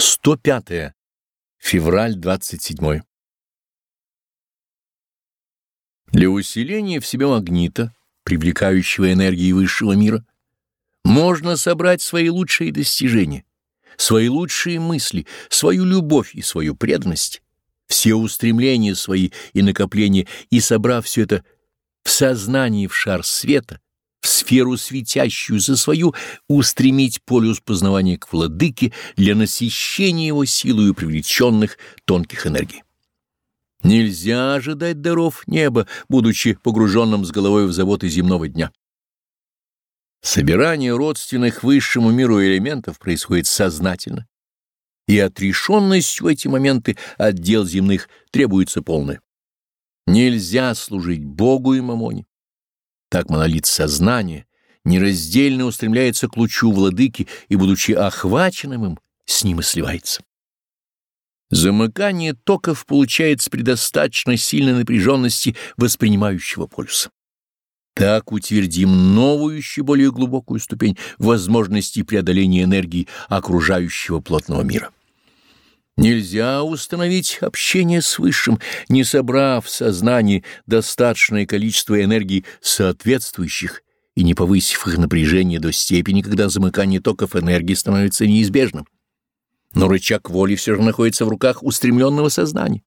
105. Февраль 27. Для усиления в себе магнита, привлекающего энергии высшего мира, можно собрать свои лучшие достижения, свои лучшие мысли, свою любовь и свою преданность, все устремления свои и накопления, и собрав все это в сознании в шар света, сферу светящуюся свою, устремить полюс познавания к владыке для насыщения его силою привлеченных тонких энергий. Нельзя ожидать даров неба, будучи погруженным с головой в заботы земного дня. Собирание родственных высшему миру элементов происходит сознательно, и отрешенность в эти моменты от дел земных требуется полная. Нельзя служить Богу и Мамоне. Так монолит сознания нераздельно устремляется к лучу владыки и, будучи охваченным им, с ним и сливается. Замыкание токов получается при достаточно сильной напряженности воспринимающего полюса. Так утвердим новую, еще более глубокую ступень возможности преодоления энергии окружающего плотного мира. Нельзя установить общение с Высшим, не собрав в сознании достаточное количество энергии соответствующих и не повысив их напряжение до степени, когда замыкание токов энергии становится неизбежным. Но рычаг воли все же находится в руках устремленного сознания.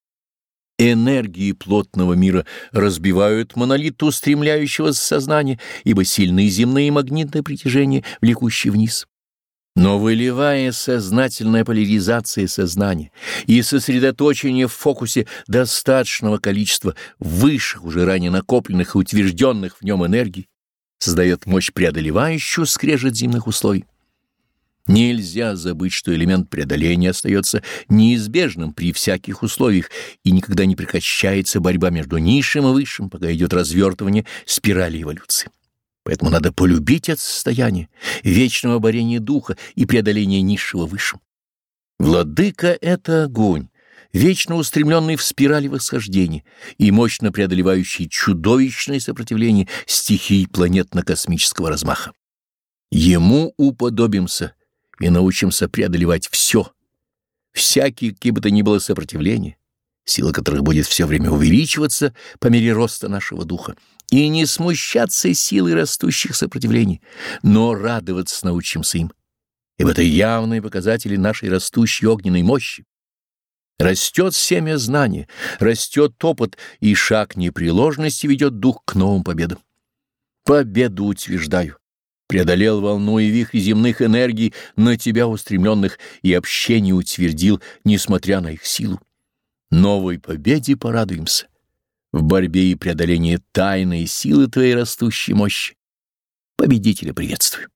Энергии плотного мира разбивают монолит устремляющегося сознания, ибо сильные земные магнитные притяжения, влекущие вниз. Но выливая сознательная поляризация сознания и сосредоточение в фокусе достаточного количества высших, уже ранее накопленных и утвержденных в нем энергий, создает мощь преодолевающую скрежет земных условий. Нельзя забыть, что элемент преодоления остается неизбежным при всяких условиях и никогда не прекращается борьба между низшим и высшим, пока идет развертывание спирали эволюции. Поэтому надо полюбить это состояние вечного борения духа и преодоления низшего высшим. Владыка — это огонь, вечно устремленный в спирали восхождения и мощно преодолевающий чудовищное сопротивление стихий планетно-космического размаха. Ему уподобимся и научимся преодолевать все, всякие какие бы то ни было сопротивления, сила которых будет все время увеличиваться по мере роста нашего духа, и не смущаться силой растущих сопротивлений, но радоваться научимся им, ибо это явные показатели нашей растущей огненной мощи. Растет семя знания, растет опыт, и шаг непреложности ведет дух к новым победам. Победу утверждаю. Преодолел волну и вихри земных энергий на тебя устремленных и общение утвердил, несмотря на их силу. Новой победе порадуемся в борьбе и преодолении тайной силы твоей растущей мощи. Победителя приветствую.